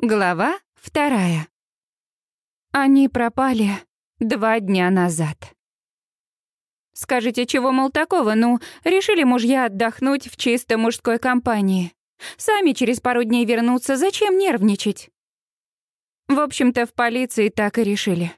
Глава вторая. Они пропали два дня назад. Скажите, чего, мол, такого? Ну, решили мужья отдохнуть в чисто мужской компании. Сами через пару дней вернуться, зачем нервничать? В общем-то, в полиции так и решили.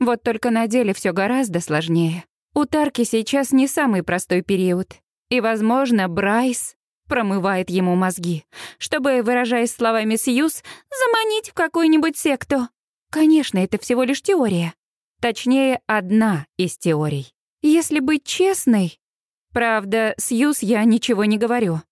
Вот только на деле все гораздо сложнее. У Тарки сейчас не самый простой период. И, возможно, Брайс промывает ему мозги, чтобы, выражаясь словами Сьюз, заманить в какую-нибудь секту. Конечно, это всего лишь теория. Точнее, одна из теорий. Если быть честной... Правда, Сьюз я ничего не говорю.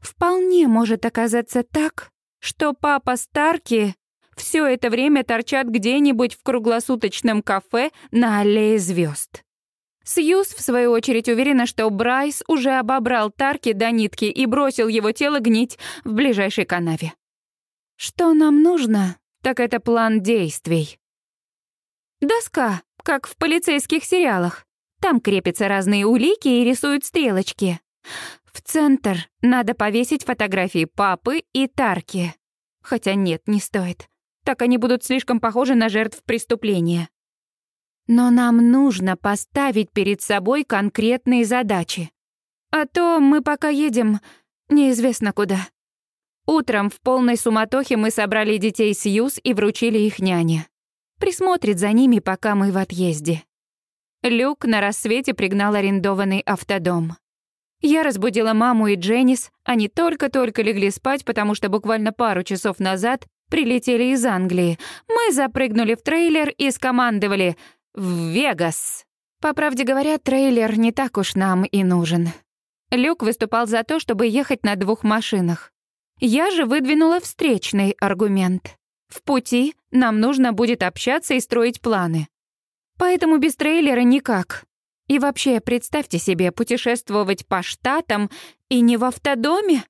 Вполне может оказаться так, что папа Старки все это время торчат где-нибудь в круглосуточном кафе на аллее звезд. Сьюз, в свою очередь, уверена, что Брайс уже обобрал Тарки до нитки и бросил его тело гнить в ближайшей канаве. Что нам нужно, так это план действий. Доска, как в полицейских сериалах. Там крепятся разные улики и рисуют стрелочки. В центр надо повесить фотографии папы и Тарки. Хотя нет, не стоит. Так они будут слишком похожи на жертв преступления. Но нам нужно поставить перед собой конкретные задачи. А то мы пока едем неизвестно куда. Утром в полной суматохе мы собрали детей с Юз и вручили их няне. Присмотрит за ними, пока мы в отъезде. Люк на рассвете пригнал арендованный автодом. Я разбудила маму и Дженнис, они только-только легли спать, потому что буквально пару часов назад прилетели из Англии. Мы запрыгнули в трейлер и скомандовали в Вегас. По правде говоря, трейлер не так уж нам и нужен. Люк выступал за то, чтобы ехать на двух машинах. Я же выдвинула встречный аргумент. В пути нам нужно будет общаться и строить планы. Поэтому без трейлера никак. И вообще, представьте себе, путешествовать по штатам и не в автодоме?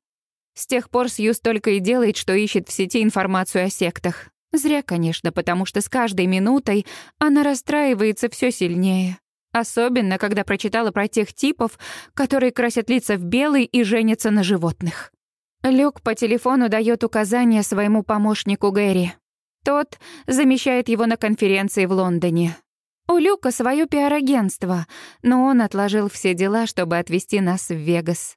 С тех пор Сьюз только и делает, что ищет в сети информацию о сектах. Зря, конечно, потому что с каждой минутой она расстраивается все сильнее. Особенно, когда прочитала про тех типов, которые красят лица в белый и женятся на животных. Люк по телефону дает указания своему помощнику Гэри. Тот замещает его на конференции в Лондоне. У Люка свое пиар-агентство, но он отложил все дела, чтобы отвезти нас в Вегас.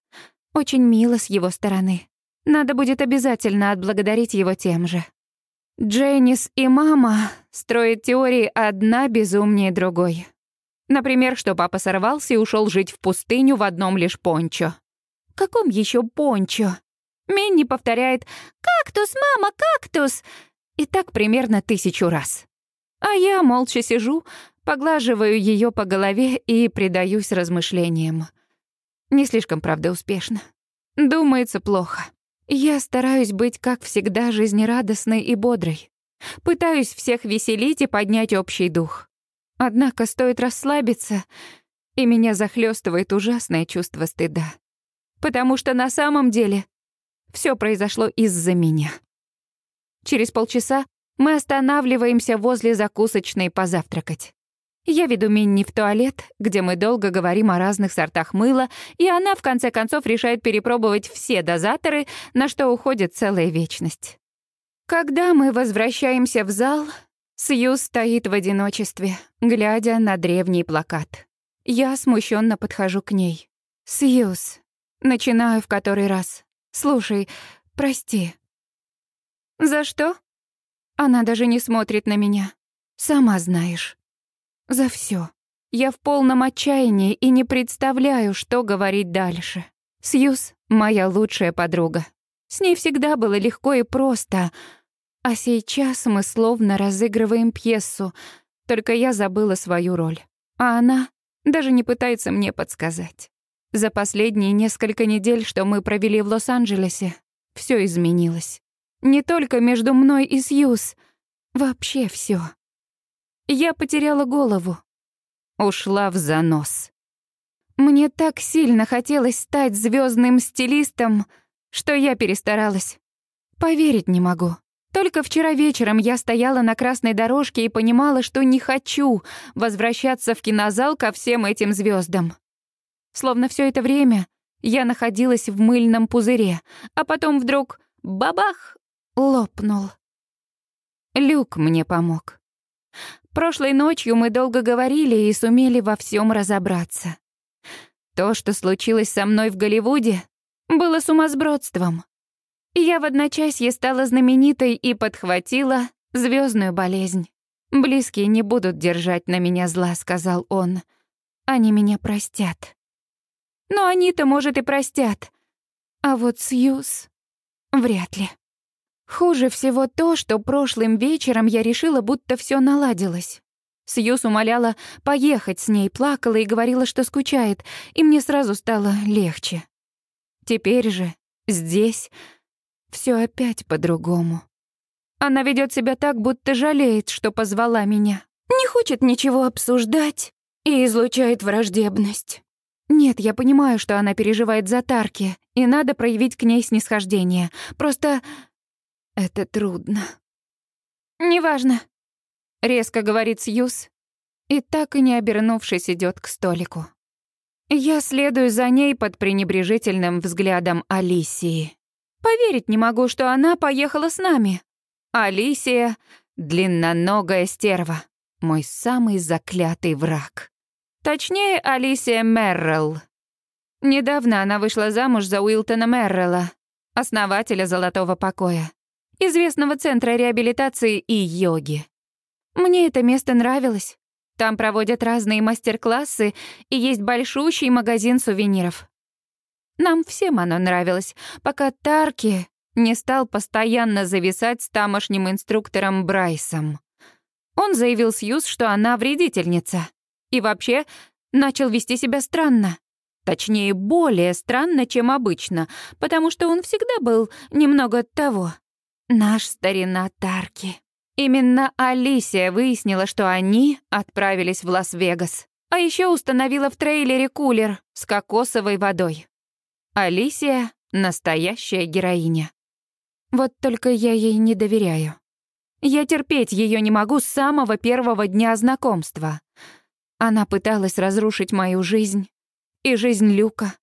Очень мило с его стороны. Надо будет обязательно отблагодарить его тем же. Дженнис и мама строят теории одна безумнее другой. Например, что папа сорвался и ушел жить в пустыню в одном лишь пончо. Каком еще пончо? Минни повторяет «Кактус, мама, кактус!» И так примерно тысячу раз. А я молча сижу, поглаживаю ее по голове и предаюсь размышлениям. Не слишком, правда, успешно. Думается плохо. Я стараюсь быть, как всегда, жизнерадостной и бодрой. Пытаюсь всех веселить и поднять общий дух. Однако стоит расслабиться, и меня захлестывает ужасное чувство стыда. Потому что на самом деле все произошло из-за меня. Через полчаса мы останавливаемся возле закусочной позавтракать. Я веду Минни в туалет, где мы долго говорим о разных сортах мыла, и она, в конце концов, решает перепробовать все дозаторы, на что уходит целая вечность. Когда мы возвращаемся в зал, Сью стоит в одиночестве, глядя на древний плакат. Я смущенно подхожу к ней. «Сьюз». Начинаю в который раз. «Слушай, прости». «За что?» Она даже не смотрит на меня. «Сама знаешь». За все. Я в полном отчаянии и не представляю, что говорить дальше. Сьюз — моя лучшая подруга. С ней всегда было легко и просто. А сейчас мы словно разыгрываем пьесу, только я забыла свою роль. А она даже не пытается мне подсказать. За последние несколько недель, что мы провели в Лос-Анджелесе, все изменилось. Не только между мной и Сьюз, вообще все. Я потеряла голову. Ушла в занос. Мне так сильно хотелось стать звездным стилистом, что я перестаралась. Поверить не могу. Только вчера вечером я стояла на красной дорожке и понимала, что не хочу возвращаться в кинозал ко всем этим звездам. Словно все это время я находилась в мыльном пузыре, а потом вдруг — бабах! — лопнул. Люк мне помог. Прошлой ночью мы долго говорили и сумели во всем разобраться. То, что случилось со мной в Голливуде, было сумасбродством. Я в одночасье стала знаменитой и подхватила звездную болезнь. «Близкие не будут держать на меня зла», — сказал он. «Они меня простят». Но они-то, может, и простят. А вот Сьюз вряд ли. Хуже всего то, что прошлым вечером я решила, будто все наладилось. Сьюз умоляла поехать с ней, плакала и говорила, что скучает, и мне сразу стало легче. Теперь же, здесь, все опять по-другому. Она ведет себя так, будто жалеет, что позвала меня. Не хочет ничего обсуждать и излучает враждебность. Нет, я понимаю, что она переживает за Тарки, и надо проявить к ней снисхождение. Просто это трудно. «Неважно», — резко говорит Сьюз, и так и не обернувшись идет к столику. Я следую за ней под пренебрежительным взглядом Алисии. Поверить не могу, что она поехала с нами. Алисия — длинноногая стерва, мой самый заклятый враг. Точнее, Алисия Меррелл. Недавно она вышла замуж за Уилтона Меррелла, основателя «Золотого покоя» известного центра реабилитации и йоги. Мне это место нравилось. Там проводят разные мастер-классы и есть большущий магазин сувениров. Нам всем оно нравилось, пока Тарки не стал постоянно зависать с тамошним инструктором Брайсом. Он заявил Сьюз, что она вредительница. И вообще начал вести себя странно. Точнее, более странно, чем обычно, потому что он всегда был немного того. Наш старина Тарки. Именно Алисия выяснила, что они отправились в Лас-Вегас. А еще установила в трейлере кулер с кокосовой водой. Алисия — настоящая героиня. Вот только я ей не доверяю. Я терпеть ее не могу с самого первого дня знакомства. Она пыталась разрушить мою жизнь и жизнь Люка,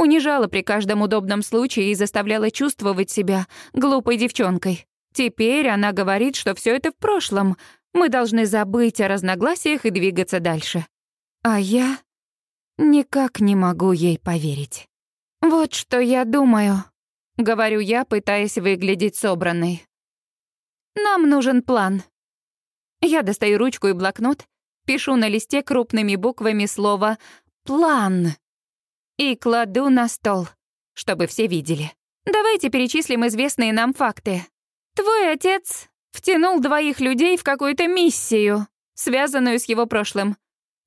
Унижала при каждом удобном случае и заставляла чувствовать себя глупой девчонкой. Теперь она говорит, что все это в прошлом. Мы должны забыть о разногласиях и двигаться дальше. А я никак не могу ей поверить. Вот что я думаю, говорю я, пытаясь выглядеть собранной. Нам нужен план. Я достаю ручку и блокнот, пишу на листе крупными буквами слово «план» и кладу на стол, чтобы все видели. Давайте перечислим известные нам факты. Твой отец втянул двоих людей в какую-то миссию, связанную с его прошлым.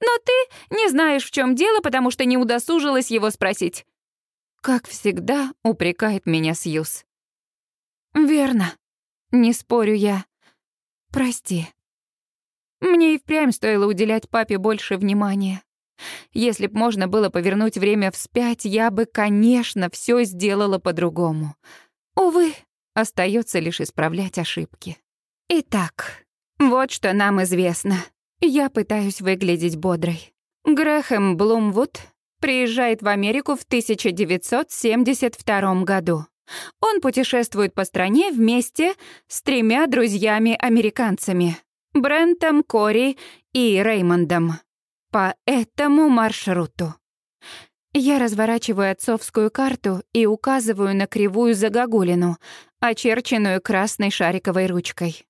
Но ты не знаешь, в чем дело, потому что не удосужилась его спросить. Как всегда, упрекает меня Сьюз. Верно. Не спорю я. Прости. Мне и впрямь стоило уделять папе больше внимания. Если б можно было повернуть время вспять, я бы, конечно, все сделала по-другому. Увы, остается лишь исправлять ошибки. Итак, вот что нам известно. Я пытаюсь выглядеть бодрой. Грэхэм Блумвуд приезжает в Америку в 1972 году. Он путешествует по стране вместе с тремя друзьями-американцами — Брентом, Кори и Реймондом по этому маршруту. Я разворачиваю отцовскую карту и указываю на кривую загогулину, очерченную красной шариковой ручкой.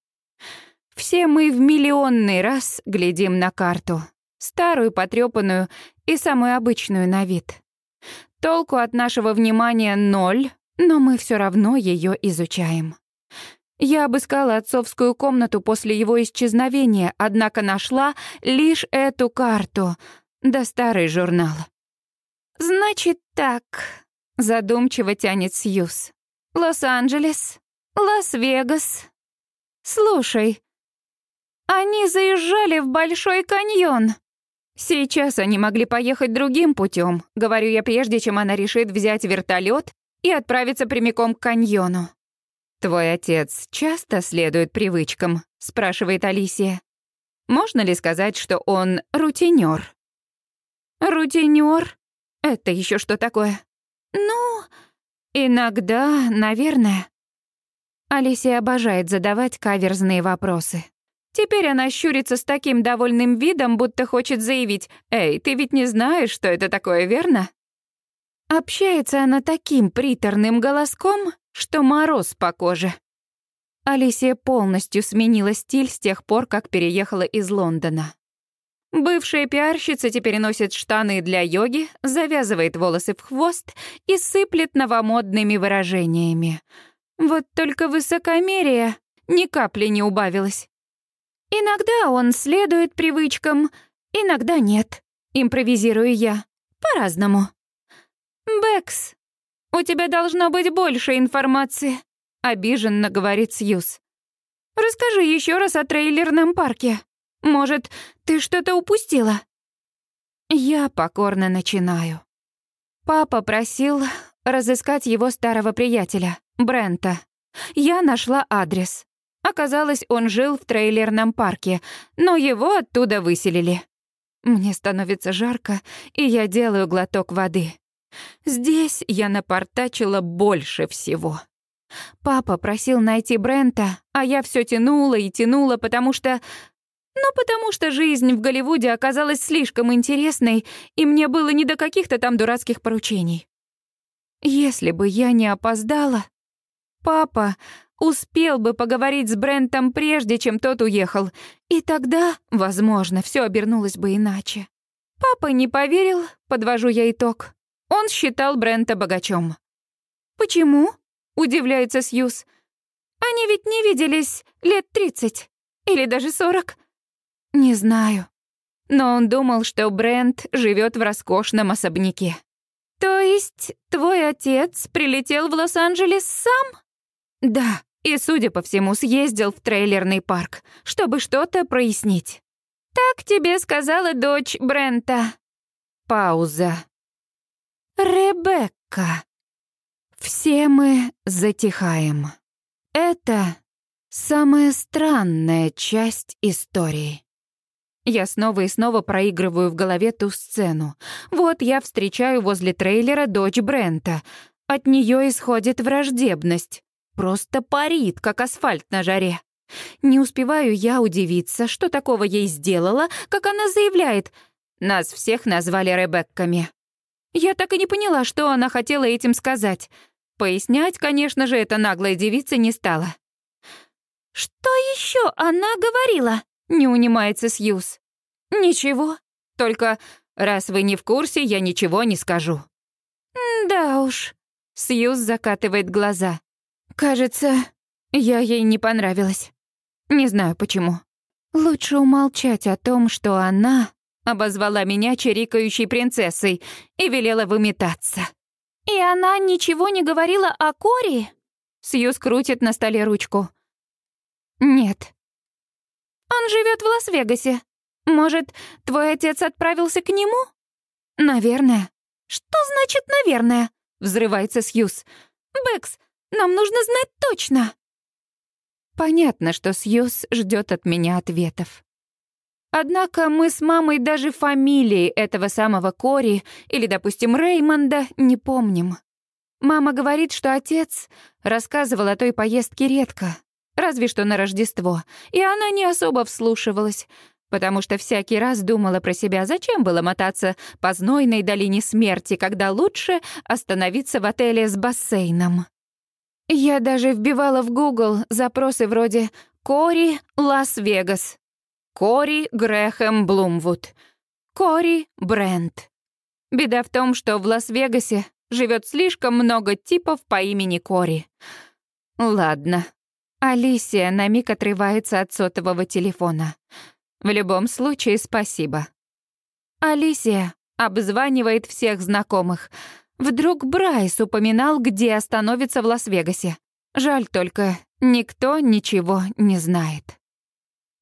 Все мы в миллионный раз глядим на карту. Старую, потрёпанную и самую обычную на вид. Толку от нашего внимания ноль, но мы все равно ее изучаем. Я обыскала отцовскую комнату после его исчезновения, однако нашла лишь эту карту, да старый журнал. «Значит так», — задумчиво тянет Сьюз. «Лос-Анджелес, Лас-Вегас. Слушай, они заезжали в Большой каньон». Сейчас они могли поехать другим путем, говорю я прежде, чем она решит взять вертолет и отправиться прямиком к каньону. «Твой отец часто следует привычкам?» — спрашивает Алисия. «Можно ли сказать, что он рутинер?» «Рутинер? Это еще что такое?» «Ну, иногда, наверное». Алисия обожает задавать каверзные вопросы. Теперь она щурится с таким довольным видом, будто хочет заявить «Эй, ты ведь не знаешь, что это такое, верно?» Общается она таким приторным голоском, что мороз по коже. Алисия полностью сменила стиль с тех пор, как переехала из Лондона. Бывшая пиарщица теперь носит штаны для йоги, завязывает волосы в хвост и сыплет новомодными выражениями. Вот только высокомерие ни капли не убавилось. Иногда он следует привычкам, иногда нет. Импровизирую я. По-разному. «Бэкс, у тебя должно быть больше информации», — обиженно говорит Сьюз. «Расскажи еще раз о трейлерном парке. Может, ты что-то упустила?» Я покорно начинаю. Папа просил разыскать его старого приятеля, Брента. Я нашла адрес. Оказалось, он жил в трейлерном парке, но его оттуда выселили. Мне становится жарко, и я делаю глоток воды. Здесь я напортачила больше всего. Папа просил найти Брента, а я все тянула и тянула, потому что... Ну, потому что жизнь в Голливуде оказалась слишком интересной, и мне было не до каких-то там дурацких поручений. Если бы я не опоздала, папа успел бы поговорить с Брентом прежде, чем тот уехал, и тогда, возможно, все обернулось бы иначе. Папа не поверил, подвожу я итог. Он считал Брента богачом. «Почему?» — удивляется Сьюз. «Они ведь не виделись лет тридцать или даже сорок». «Не знаю». Но он думал, что Брент живет в роскошном особняке. «То есть твой отец прилетел в Лос-Анджелес сам?» «Да, и, судя по всему, съездил в трейлерный парк, чтобы что-то прояснить». «Так тебе сказала дочь Брента». Пауза. Ребекка. Все мы затихаем. Это самая странная часть истории. Я снова и снова проигрываю в голове ту сцену. Вот я встречаю возле трейлера дочь Брента. От нее исходит враждебность. Просто парит, как асфальт на жаре. Не успеваю я удивиться, что такого ей сделала, как она заявляет. Нас всех назвали Ребекками. Я так и не поняла, что она хотела этим сказать. Пояснять, конечно же, эта наглая девица не стала. «Что еще она говорила?» — не унимается Сьюз. «Ничего. Только, раз вы не в курсе, я ничего не скажу». «Да уж». Сьюз закатывает глаза. «Кажется, я ей не понравилась. Не знаю почему. Лучше умолчать о том, что она обозвала меня чирикающей принцессой и велела выметаться. «И она ничего не говорила о Кори?» Сьюз крутит на столе ручку. «Нет». «Он живет в Лас-Вегасе. Может, твой отец отправился к нему?» «Наверное». «Что значит «наверное»?» — взрывается Сьюз. «Бэкс, нам нужно знать точно». Понятно, что Сьюз ждет от меня ответов. Однако мы с мамой даже фамилии этого самого Кори или, допустим, Реймонда не помним. Мама говорит, что отец рассказывал о той поездке редко, разве что на Рождество, и она не особо вслушивалась, потому что всякий раз думала про себя, зачем было мотаться по знойной долине смерти, когда лучше остановиться в отеле с бассейном. Я даже вбивала в Google запросы вроде «Кори, Лас-Вегас», Кори Грэхэм Блумвуд. Кори Брент. Беда в том, что в Лас-Вегасе живет слишком много типов по имени Кори. Ладно. Алисия на миг отрывается от сотового телефона. В любом случае, спасибо. Алисия обзванивает всех знакомых. Вдруг Брайс упоминал, где остановится в Лас-Вегасе. Жаль только, никто ничего не знает.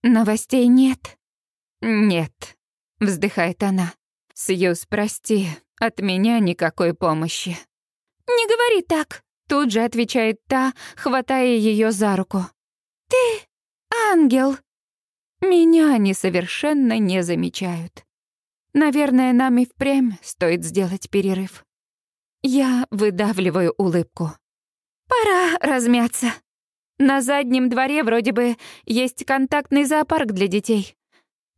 «Новостей нет?» «Нет», — вздыхает она. «Сьюз, прости, от меня никакой помощи». «Не говори так», — тут же отвечает та, хватая ее за руку. «Ты ангел». Меня они совершенно не замечают. Наверное, нам и впрямь стоит сделать перерыв. Я выдавливаю улыбку. «Пора размяться». На заднем дворе вроде бы есть контактный зоопарк для детей.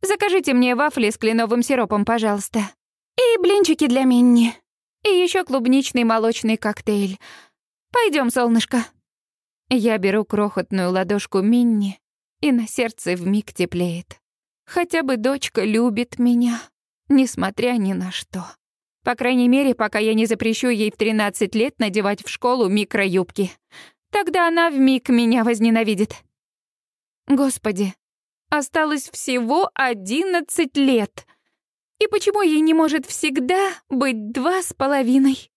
Закажите мне вафли с кленовым сиропом, пожалуйста. И блинчики для Минни. И еще клубничный молочный коктейль. Пойдем, солнышко. Я беру крохотную ладошку Минни, и на сердце вмиг теплеет. Хотя бы дочка любит меня, несмотря ни на что. По крайней мере, пока я не запрещу ей в 13 лет надевать в школу микроюбки. Тогда она вмиг меня возненавидит. Господи, осталось всего 11 лет. И почему ей не может всегда быть два с половиной?